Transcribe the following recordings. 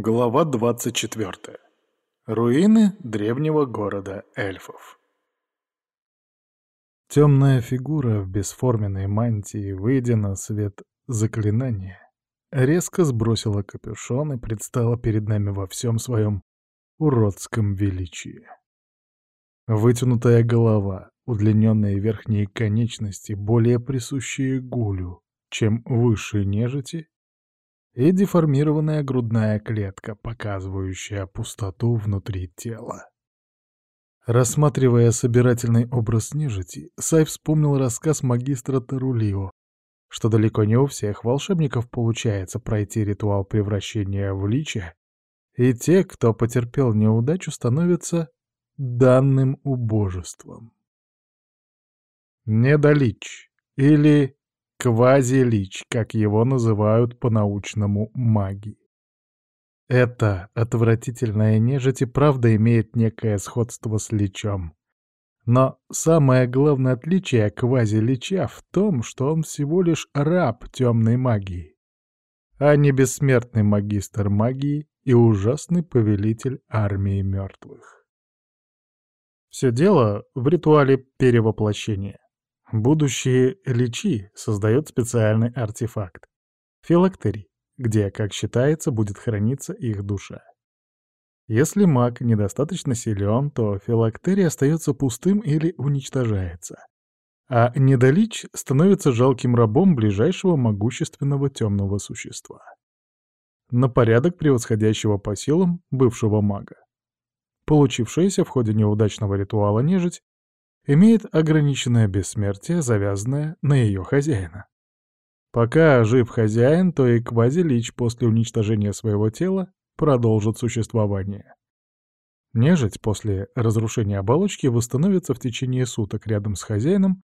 Глава 24. Руины древнего города эльфов. Темная фигура в бесформенной мантии, выйдя на свет заклинания, резко сбросила капюшон и предстала перед нами во всем своем уродском величии. Вытянутая голова, удлиненные верхние конечности, более присущие гулю, чем высшей нежити, и деформированная грудная клетка, показывающая пустоту внутри тела. Рассматривая собирательный образ нежити, Сай вспомнил рассказ магистра Тарулио, что далеко не у всех волшебников получается пройти ритуал превращения в лича, и те, кто потерпел неудачу, становятся данным убожеством. Недолич или Квазилич, как его называют по-научному маги. Эта отвратительная нежить и правда имеет некое сходство с личом. Но самое главное отличие квазилича в том, что он всего лишь раб темной магии, а не бессмертный магистр магии и ужасный повелитель армии мертвых. Все дело в ритуале перевоплощения. Будущие личи создают специальный артефакт — филактерий, где, как считается, будет храниться их душа. Если маг недостаточно силен, то филактерий остается пустым или уничтожается. А недолич становится жалким рабом ближайшего могущественного темного существа. На порядок превосходящего по силам бывшего мага. Получившаяся в ходе неудачного ритуала нежить имеет ограниченное бессмертие, завязанное на ее хозяина. Пока жив хозяин, то и квазилич после уничтожения своего тела продолжит существование. Нежить после разрушения оболочки восстановится в течение суток рядом с хозяином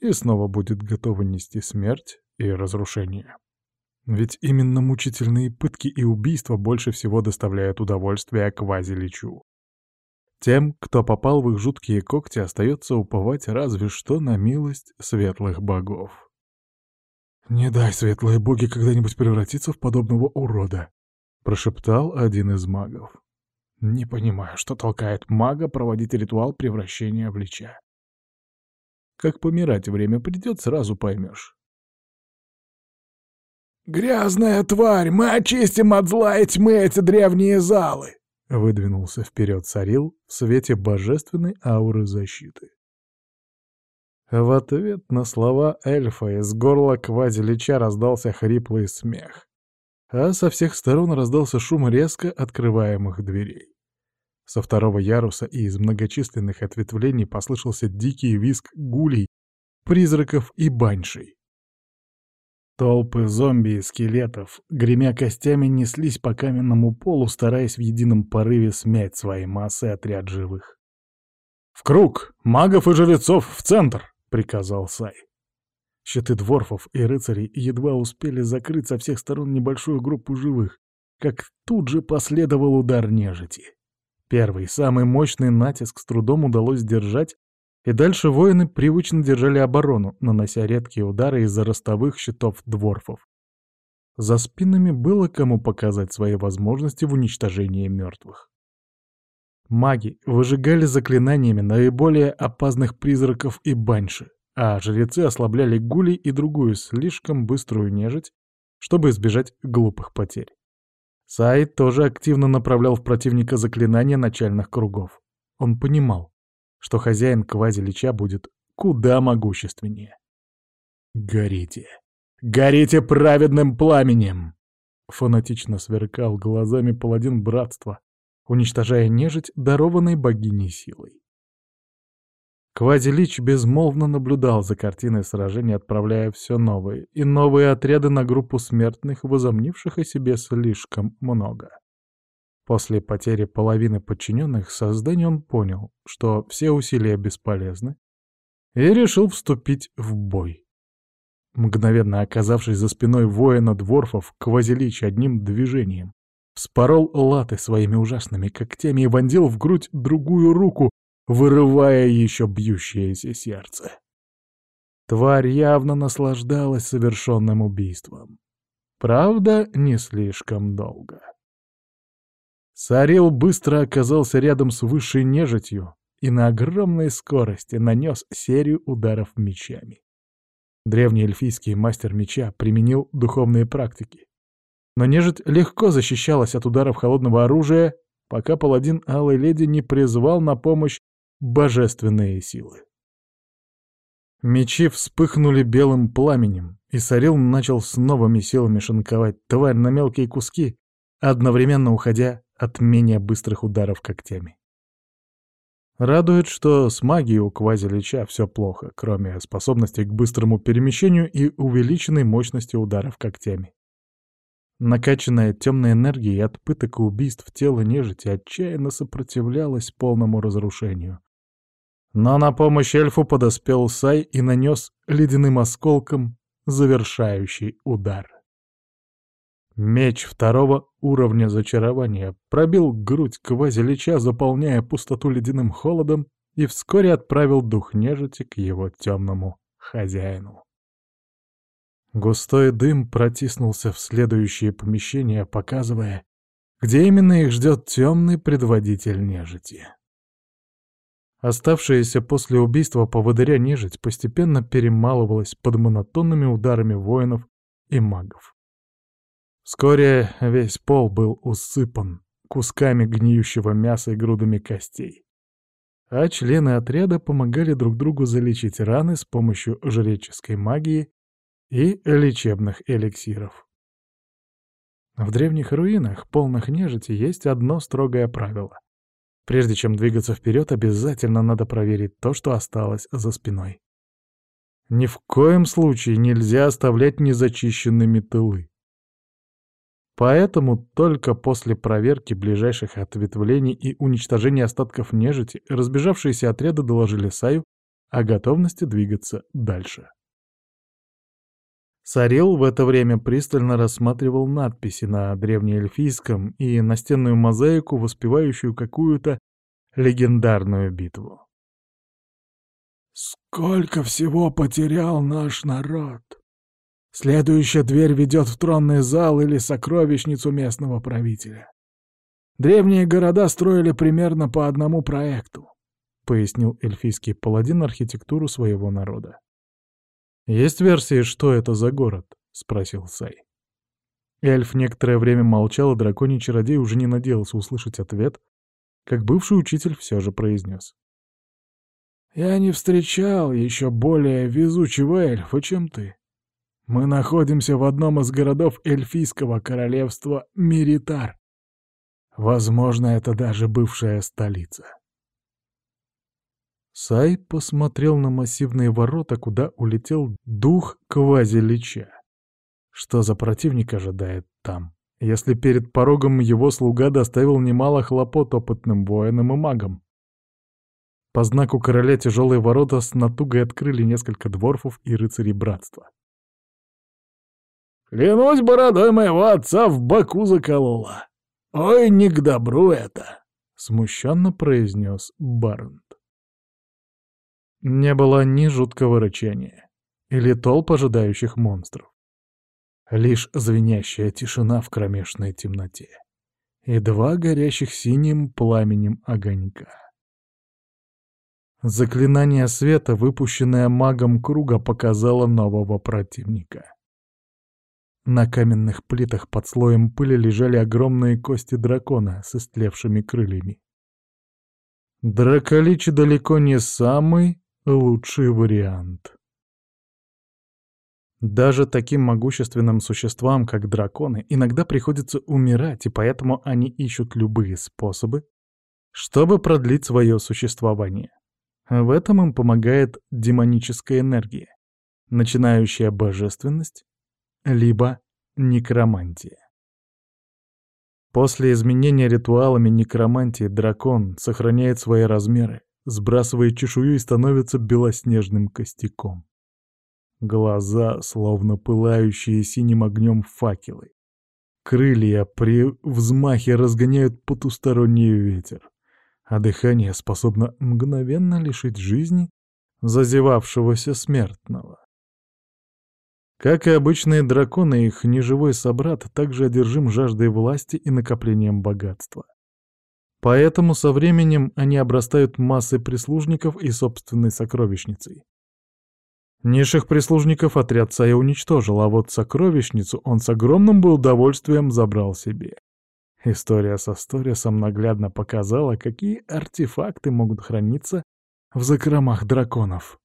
и снова будет готова нести смерть и разрушение. Ведь именно мучительные пытки и убийства больше всего доставляют удовольствие квазиличу. Тем, кто попал в их жуткие когти, остается уповать разве что на милость светлых богов. «Не дай, светлые боги, когда-нибудь превратиться в подобного урода», — прошептал один из магов. «Не понимаю, что толкает мага проводить ритуал превращения в лича. Как помирать время придет, сразу поймешь». «Грязная тварь! Мы очистим от зла и тьмы эти древние залы!» Выдвинулся вперед Сарил в свете божественной ауры защиты. В ответ на слова эльфа из горла квази-лича раздался хриплый смех, а со всех сторон раздался шум резко открываемых дверей. Со второго яруса и из многочисленных ответвлений послышался дикий визг гулей, призраков и баншей. Толпы зомби и скелетов, гремя костями, неслись по каменному полу, стараясь в едином порыве смять своей массой отряд живых. «В круг! Магов и жрецов в центр!» — приказал Сай. Щиты дворфов и рыцарей едва успели закрыть со всех сторон небольшую группу живых, как тут же последовал удар нежити. Первый, самый мощный натиск с трудом удалось сдержать, и дальше воины привычно держали оборону, нанося редкие удары из-за ростовых щитов дворфов. За спинами было кому показать свои возможности в уничтожении мертвых. Маги выжигали заклинаниями наиболее опасных призраков и банши, а жрецы ослабляли гулей и другую слишком быструю нежить, чтобы избежать глупых потерь. Сай тоже активно направлял в противника заклинания начальных кругов. Он понимал, что хозяин квази-лича будет куда могущественнее. «Горите! Горите праведным пламенем!» Фанатично сверкал глазами паладин братства, уничтожая нежить, дарованной богиней силой. Квазилич безмолвно наблюдал за картиной сражения, отправляя все новые и новые отряды на группу смертных, возомнивших о себе слишком много. После потери половины подчиненных созданию он понял, что все усилия бесполезны, и решил вступить в бой. Мгновенно оказавшись за спиной воина дворфов, Квазилич одним движением вспорол латы своими ужасными когтями и вонзил в грудь другую руку, вырывая еще бьющееся сердце. Тварь явно наслаждалась совершенным убийством. Правда, не слишком долго. Сарил быстро оказался рядом с высшей нежитью и на огромной скорости нанес серию ударов мечами. Древний эльфийский мастер меча применил духовные практики. Но нежить легко защищалась от ударов холодного оружия, пока паладин Алой Леди не призвал на помощь божественные силы. Мечи вспыхнули белым пламенем, и Сарил начал с новыми силами шинковать тварь на мелкие куски, одновременно уходя от менее быстрых ударов когтями. Радует, что с магией у Квазилича все плохо, кроме способности к быстрому перемещению и увеличенной мощности ударов когтями. Накачанная темной энергией от пыток и убийств тела нежити отчаянно сопротивлялась полному разрушению. Но на помощь эльфу подоспел Сай и нанес ледяным осколком завершающий удар. Меч второго уровня зачарования пробил грудь квазилича, заполняя пустоту ледяным холодом, и вскоре отправил дух нежити к его темному хозяину. Густой дым протиснулся в следующее помещение, показывая, где именно их ждет темный предводитель нежити. Оставшаяся после убийства поводыря нежить постепенно перемалывалась под монотонными ударами воинов и магов. Вскоре весь пол был усыпан кусками гниющего мяса и грудами костей. А члены отряда помогали друг другу залечить раны с помощью жреческой магии и лечебных эликсиров. В древних руинах, полных нежити, есть одно строгое правило. Прежде чем двигаться вперед, обязательно надо проверить то, что осталось за спиной. Ни в коем случае нельзя оставлять незачищенными тылы. Поэтому только после проверки ближайших ответвлений и уничтожения остатков нежити разбежавшиеся отряды доложили Саю о готовности двигаться дальше. Сарил в это время пристально рассматривал надписи на древнеэльфийском и настенную мозаику, воспевающую какую-то легендарную битву. «Сколько всего потерял наш народ! Следующая дверь ведет в тронный зал или сокровищницу местного правителя. Древние города строили примерно по одному проекту», — пояснил эльфийский паладин архитектуру своего народа. «Есть версии, что это за город?» — спросил Сай. Эльф некоторое время молчал, и драконий чародей уже не надеялся услышать ответ, как бывший учитель все же произнес. «Я не встречал еще более везучего эльфа, чем ты. Мы находимся в одном из городов эльфийского королевства Миритар. Возможно, это даже бывшая столица». Сай посмотрел на массивные ворота, куда улетел дух квази-лича. Что за противник ожидает там, если перед порогом его слуга доставил немало хлопот опытным воинам и магам? По знаку короля тяжелые ворота с натугой открыли несколько дворфов и рыцарей братства. «Клянусь бородой моего отца в боку заколола! Ой, не к добру это!» — смущенно произнес Барнт. Не было ни жуткого рычания, или толп ожидающих монстров. Лишь звенящая тишина в кромешной темноте и два горящих синим пламенем огонька. Заклинание света, выпущенное магом круга, показало нового противника. На каменных плитах под слоем пыли лежали огромные кости дракона с истлевшими крыльями. Драколич далеко не самый лучший вариант. Даже таким могущественным существам, как драконы, иногда приходится умирать, и поэтому они ищут любые способы, чтобы продлить свое существование. В этом им помогает демоническая энергия, начинающая божественность, либо некромантия. После изменения ритуалами некромантии дракон сохраняет свои размеры, сбрасывает чешую и становится белоснежным костяком. Глаза, словно пылающие синим огнем факелы. Крылья при взмахе разгоняют потусторонний ветер, а дыхание способно мгновенно лишить жизни зазевавшегося смертного. Как и обычные драконы, их неживой собрат также одержим жаждой власти и накоплением богатства. Поэтому со временем они обрастают массой прислужников и собственной сокровищницей. Низших прислужников отряд Сая уничтожил, а вот сокровищницу он с огромным бы удовольствием забрал себе. История со Сторисом наглядно показала, какие артефакты могут храниться в закромах драконов.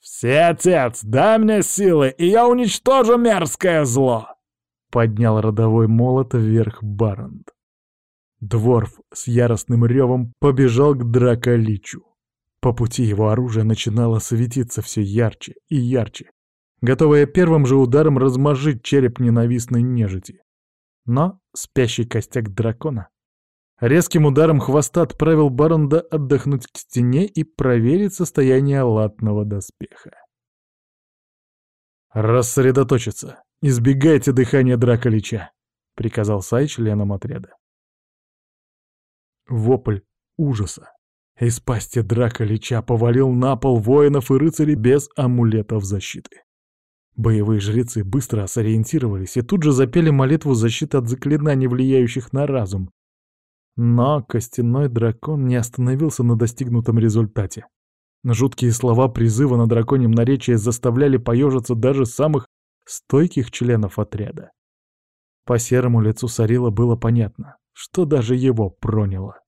«Все, отец, дай мне силы, и я уничтожу мерзкое зло!» Поднял родовой молот вверх Баранд. Дворф с яростным ревом побежал к Драколичу. По пути его оружие начинало светиться все ярче и ярче, готовое первым же ударом размажить череп ненавистной нежити. Но спящий костяк дракона резким ударом хвоста отправил Баронда отдохнуть к стене и проверить состояние латного доспеха. «Рассредоточиться! Избегайте дыхания Драколича!» — приказал Сай членам отряда. Вопль ужаса из пасти драка Лича повалил на пол воинов и рыцарей без амулетов защиты. Боевые жрецы быстро сориентировались и тут же запели молитву защиты от заклинаний, влияющих на разум. Но костяной дракон не остановился на достигнутом результате. Жуткие слова призыва на драконьем наречии заставляли поежиться даже самых стойких членов отряда. По серому лицу Сарила было понятно, что даже его проняло.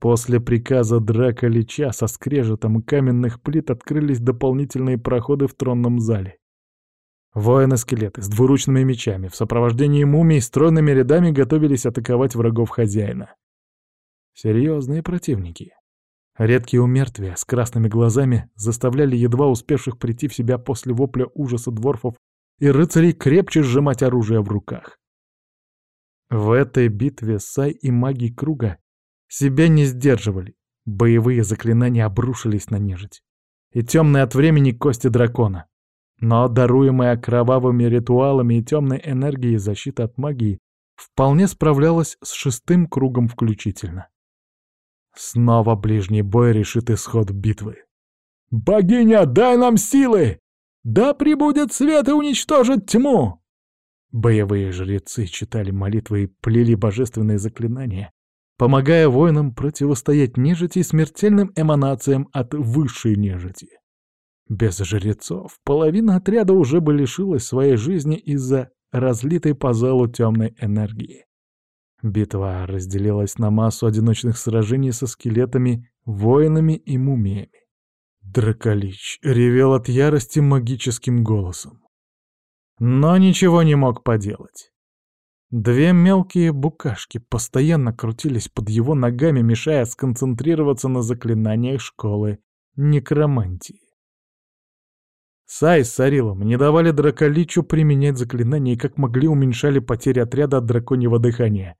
После приказа Драка Лича со скрежетом каменных плит открылись дополнительные проходы в тронном зале. Воины-скелеты с двуручными мечами в сопровождении мумий стройными рядами готовились атаковать врагов хозяина. Серьезные противники. Редкие умертвия с красными глазами заставляли едва успевших прийти в себя после вопля ужаса дворфов и рыцарей крепче сжимать оружие в руках. В этой битве Сай и маги круга себя не сдерживали. Боевые заклинания обрушились на нежить. И темные от времени кости дракона. Но даруемая кровавыми ритуалами и темной энергией защита от магии вполне справлялась с шестым кругом включительно. Снова ближний бой решит исход битвы. «Богиня, дай нам силы! Да прибудет свет и уничтожит тьму!» Боевые жрецы читали молитвы и плели божественные заклинания, помогая воинам противостоять нежити и смертельным эманациям от высшей нежити. Без жрецов половина отряда уже бы лишилась своей жизни из-за разлитой по залу темной энергии. Битва разделилась на массу одиночных сражений со скелетами, воинами и мумиями. Драколич ревел от ярости магическим голосом. Но ничего не мог поделать. Две мелкие букашки постоянно крутились под его ногами, мешая сконцентрироваться на заклинаниях школы некромантии. Сай с Сарилом не давали Драколичу применять заклинания и как могли уменьшали потери отряда от драконьего дыхания.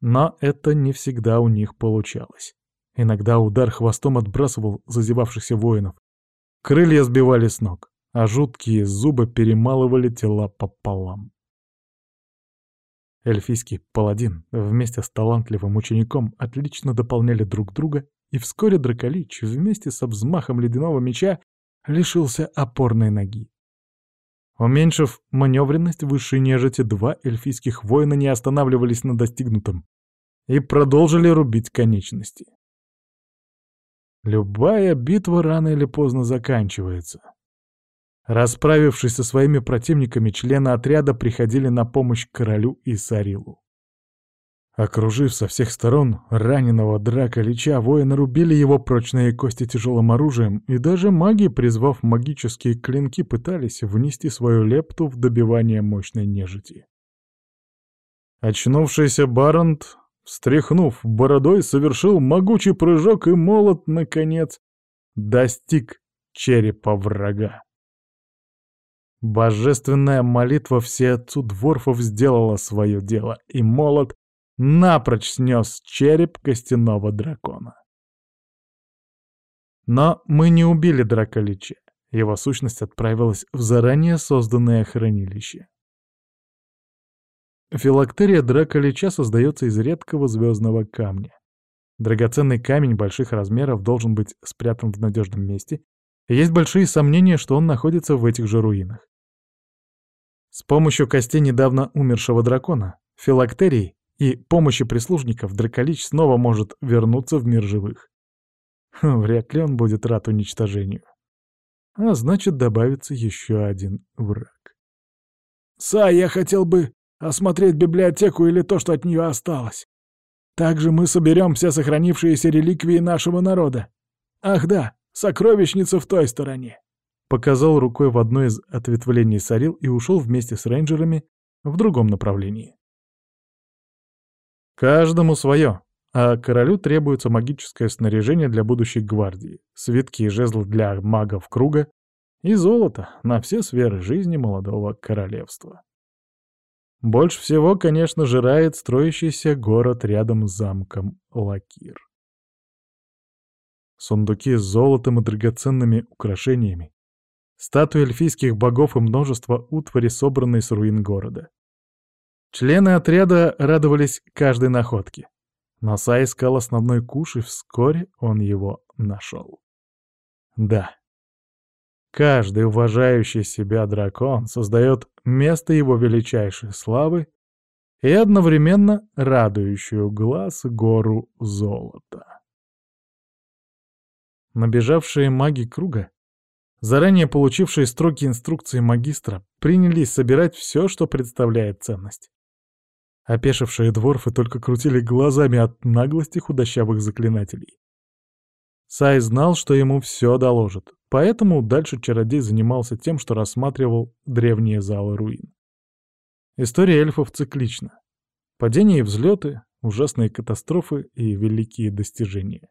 Но это не всегда у них получалось. Иногда удар хвостом отбрасывал зазевавшихся воинов. Крылья сбивали с ног, а жуткие зубы перемалывали тела пополам. Эльфийский паладин вместе с талантливым учеником отлично дополняли друг друга, и вскоре Драколич вместе со взмахом ледяного меча лишился опорной ноги. Уменьшив маневренность высшей нежити, два эльфийских воина не останавливались на достигнутом и продолжили рубить конечности. Любая битва рано или поздно заканчивается. Расправившись со своими противниками, члены отряда приходили на помощь королю и Сарилу. Окружив со всех сторон раненого драка Лича, воины рубили его прочные кости тяжелым оружием, и даже маги, призвав магические клинки, пытались внести свою лепту в добивание мощной нежити. Очнувшийся Барант, встряхнув бородой, совершил могучий прыжок, и молот, наконец, достиг черепа врага. Божественная молитва всеотцу дворфов сделала свое дело, и молот напрочь снес череп костяного дракона. Но мы не убили Драколича. Его сущность отправилась в заранее созданное хранилище. Филактерия Драколича создается из редкого звездного камня. Драгоценный камень больших размеров должен быть спрятан в надежном месте, есть большие сомнения, что он находится в этих же руинах. С помощью костей недавно умершего дракона, филактерий, и помощи прислужников Драколич снова может вернуться в мир живых. Хм, вряд ли он будет рад уничтожению. А значит, добавится еще один враг. «Сай, я хотел бы осмотреть библиотеку или то, что от нее осталось. Также мы соберем все сохранившиеся реликвии нашего народа. Ах да, сокровищница в той стороне». Показал рукой в одно из ответвлений Сарил и ушел вместе с рейнджерами в другом направлении. Каждому свое, а королю требуется магическое снаряжение для будущей гвардии, свитки и жезлы для магов круга и золото на все сферы жизни молодого королевства. Больше всего, конечно, жирает строящийся город рядом с замком Лакир. Сундуки с золотом и драгоценными украшениями, статуи эльфийских богов и множество утвари, собранной с руин города. Члены отряда радовались каждой находке. Но Сай искал основной куш, и вскоре он его нашел. Да, Каждый уважающий себя дракон создает место его величайшей славы и одновременно радующую глаз гору золота. Набежавшие маги круга, заранее получившие строгие инструкции магистра, принялись собирать все, что представляет ценность. Опешившие дворфы только крутили глазами от наглости худощавых заклинателей. Сай знал, что ему все доложат, поэтому дальше чародей занимался тем, что рассматривал древние залы руин. История эльфов циклична. Падения и взлеты, ужасные катастрофы и великие достижения.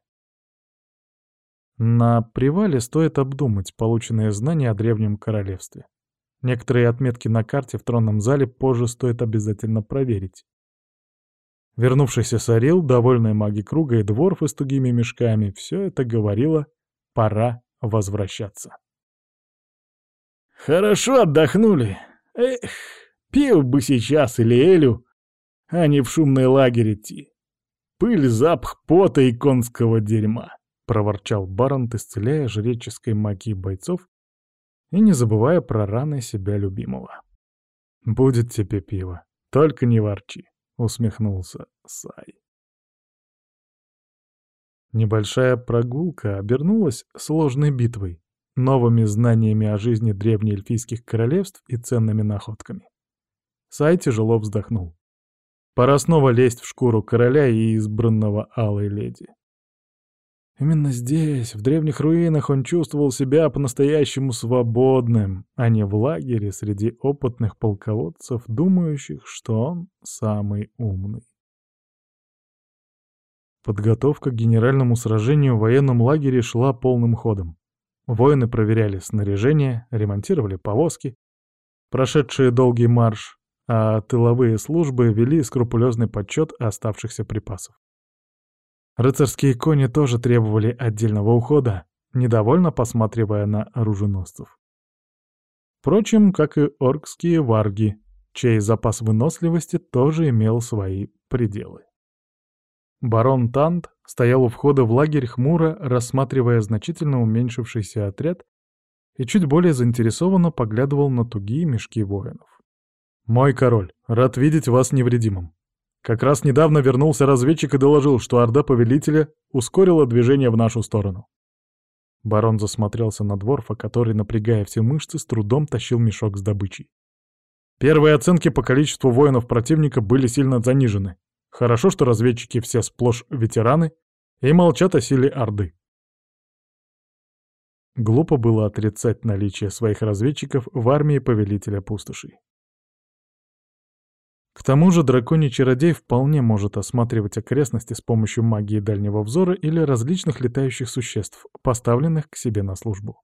На привале стоит обдумать полученные знания о древнем королевстве. Некоторые отметки на карте в тронном зале позже стоит обязательно проверить. Вернувшийся Сарил, довольный маги круга и дворфы с тугими мешками, все это говорило «пора возвращаться». «Хорошо отдохнули. Эх, пил бы сейчас или Элю, а не в шумный лагерь идти. Пыль, запах пота и конского дерьма», — проворчал Барант, исцеляя жреческой магией бойцов и не забывая про раны себя любимого. «Будет тебе пиво, только не ворчи» усмехнулся Сай. Небольшая прогулка обернулась сложной битвой, новыми знаниями о жизни древнеэльфийских королевств и ценными находками. Сай тяжело вздохнул. Пора снова лезть в шкуру короля и избранного алой леди. Именно здесь, в древних руинах, он чувствовал себя по-настоящему свободным, а не в лагере среди опытных полководцев, думающих, что он самый умный. Подготовка к генеральному сражению в военном лагере шла полным ходом. Воины проверяли снаряжение, ремонтировали повозки, прошедшие долгий марш, а тыловые службы вели скрупулезный подсчет оставшихся припасов. Рыцарские кони тоже требовали отдельного ухода, недовольно посматривая на оруженосцев. Впрочем, как и оркские варги, чей запас выносливости тоже имел свои пределы. Барон Тант стоял у входа в лагерь хмуро, рассматривая значительно уменьшившийся отряд и чуть более заинтересованно поглядывал на тугие мешки воинов. «Мой король, рад видеть вас невредимым. Как раз недавно вернулся разведчик и доложил, что орда повелителя ускорила движение в нашу сторону. Барон засмотрелся на дворфа, который, напрягая все мышцы, с трудом тащил мешок с добычей. Первые оценки по количеству воинов противника были сильно занижены. Хорошо, что разведчики все сплошь ветераны и молчат о силе Орды. Глупо было отрицать наличие своих разведчиков в армии Повелителя Пустошей. К тому же драконий чародей вполне может осматривать окрестности с помощью магии дальнего взора или различных летающих существ, поставленных к себе на службу.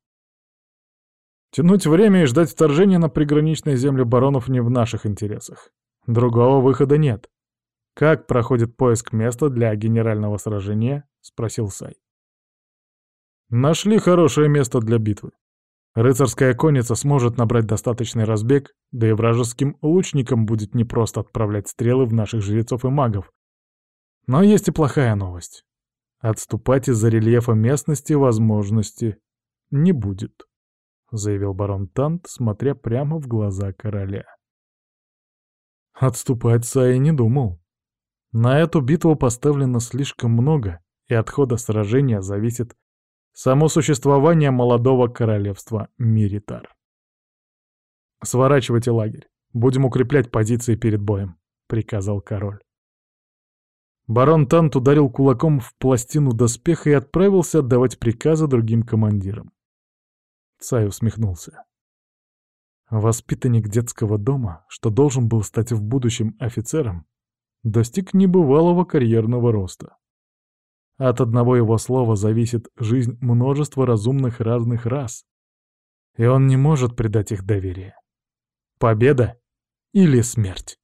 Тянуть время и ждать вторжения на приграничные земли баронов не в наших интересах. Другого выхода нет. «Как проходит поиск места для генерального сражения?» — спросил Сай. «Нашли хорошее место для битвы. Рыцарская конница сможет набрать достаточный разбег, да и вражеским лучникам будет непросто отправлять стрелы в наших жрецов и магов. Но есть и плохая новость. Отступать из-за рельефа местности возможности не будет, — заявил барон Тант, смотря прямо в глаза короля. Отступать Сай не думал. На эту битву поставлено слишком много, и от хода сражения зависит само существование молодого королевства Миритар. «Сворачивайте лагерь. Будем укреплять позиции перед боем», — приказал король. Барон Тант ударил кулаком в пластину доспеха и отправился отдавать приказы другим командирам. Цай усмехнулся. Воспитанник детского дома, что должен был стать в будущем офицером, достиг небывалого карьерного роста. От одного его слова зависит жизнь множества разумных разных рас, и он не может предать их доверие. Победа или смерть?